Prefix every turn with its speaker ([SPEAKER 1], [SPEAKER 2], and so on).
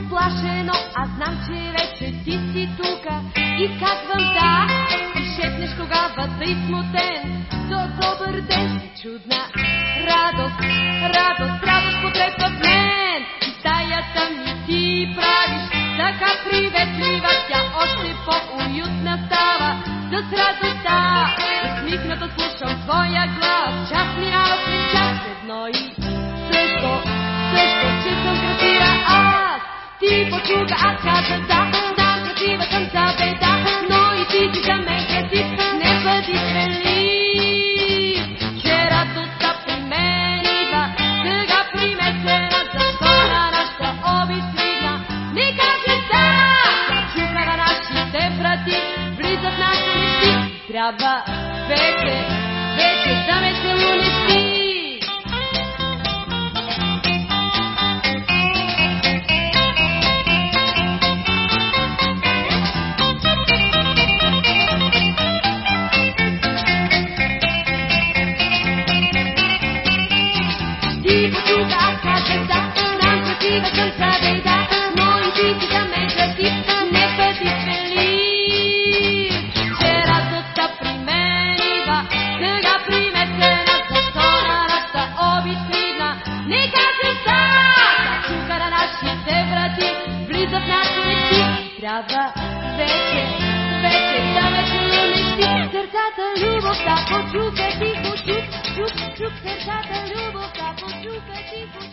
[SPEAKER 1] уплашено, а знам, че вече ти си тука и казвам да. И шепнеш тогава тъй смутен, до добър ден, чудна радост, радост, радост потрепва в мен. И стаята ми ти правиш така приветлива, тя още по-уютна става с радостта. Усмихната слушам твоя глас, час ми аз, час едно и почука, аз каза да, знам красива съм за беда, но и ти си за мен красив, бъди свидна. Не кажи да, тя чука на нашите врати, влиза в нашите мечти, трябва вече, вече да ме трябва вече, вече да ме целунеш ти. Сърцата любовта почука 个幸福